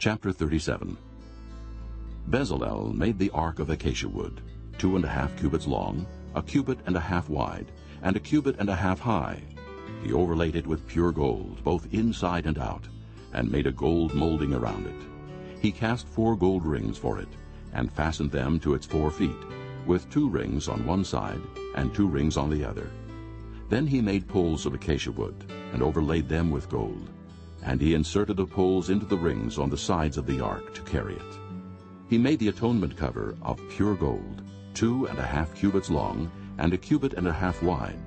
Chapter 37 Bezalel made the ark of acacia wood, two and a half cubits long, a cubit and a half wide, and a cubit and a half high. He overlaid it with pure gold, both inside and out, and made a gold molding around it. He cast four gold rings for it, and fastened them to its four feet, with two rings on one side and two rings on the other. Then he made poles of acacia wood, and overlaid them with gold. And he inserted the poles into the rings on the sides of the ark to carry it. He made the atonement cover of pure gold, two and a half cubits long, and a cubit and a half wide.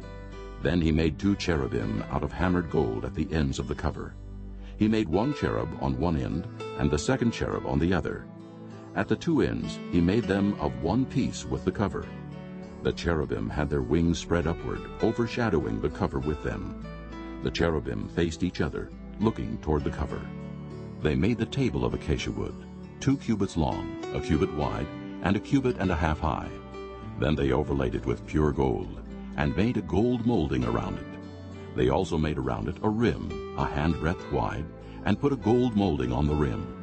Then he made two cherubim out of hammered gold at the ends of the cover. He made one cherub on one end, and the second cherub on the other. At the two ends he made them of one piece with the cover. The cherubim had their wings spread upward, overshadowing the cover with them. The cherubim faced each other, looking toward the cover. They made the table of acacia wood, two cubits long, a cubit wide, and a cubit and a half high. Then they overlaid it with pure gold, and made a gold molding around it. They also made around it a rim, a handbreadth wide, and put a gold molding on the rim.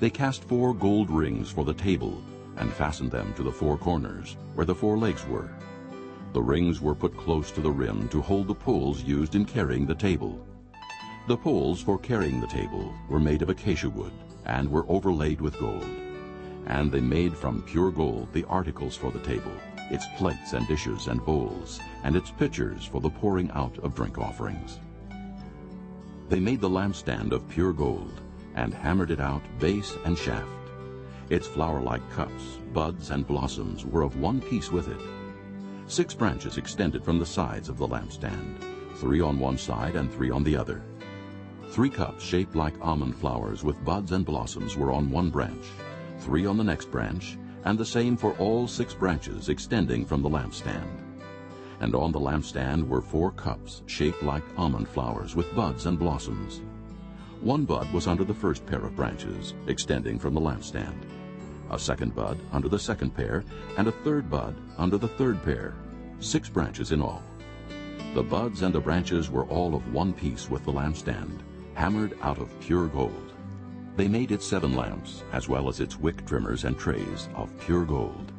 They cast four gold rings for the table, and fastened them to the four corners, where the four legs were. The rings were put close to the rim to hold the poles used in carrying the table. The poles for carrying the table were made of acacia wood, and were overlaid with gold. And they made from pure gold the articles for the table, its plates and dishes and bowls, and its pitchers for the pouring out of drink offerings. They made the lampstand of pure gold, and hammered it out base and shaft. Its flower-like cups, buds, and blossoms were of one piece with it. Six branches extended from the sides of the lampstand, three on one side and three on the other. Three cups shaped like almond flowers with buds and blossoms were on one branch, three on the next branch, and the same for all six branches extending from the lampstand. And on the lampstand were four cups shaped like almond flowers with buds and blossoms. One bud was under the first pair of branches, extending from the lampstand. A second bud under the second pair, and a third bud under the third pair, six branches in all. The buds and the branches were all of one piece with the lampstand, hammered out of pure gold. They made its seven lamps, as well as its wick trimmers and trays, of pure gold.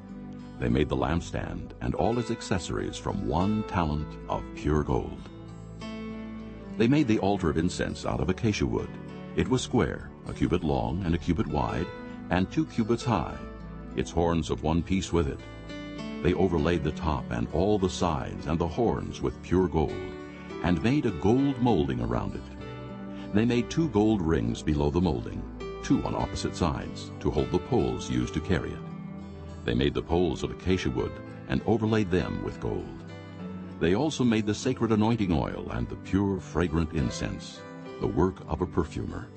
They made the lampstand and all its accessories from one talent of pure gold. They made the altar of incense out of acacia wood. It was square, a cubit long and a cubit wide, and two cubits high, its horns of one piece with it. They overlaid the top and all the sides and the horns with pure gold, and made a gold molding around it. They made two gold rings below the molding, two on opposite sides, to hold the poles used to carry it. They made the poles of acacia wood and overlaid them with gold. They also made the sacred anointing oil and the pure fragrant incense, the work of a perfumer.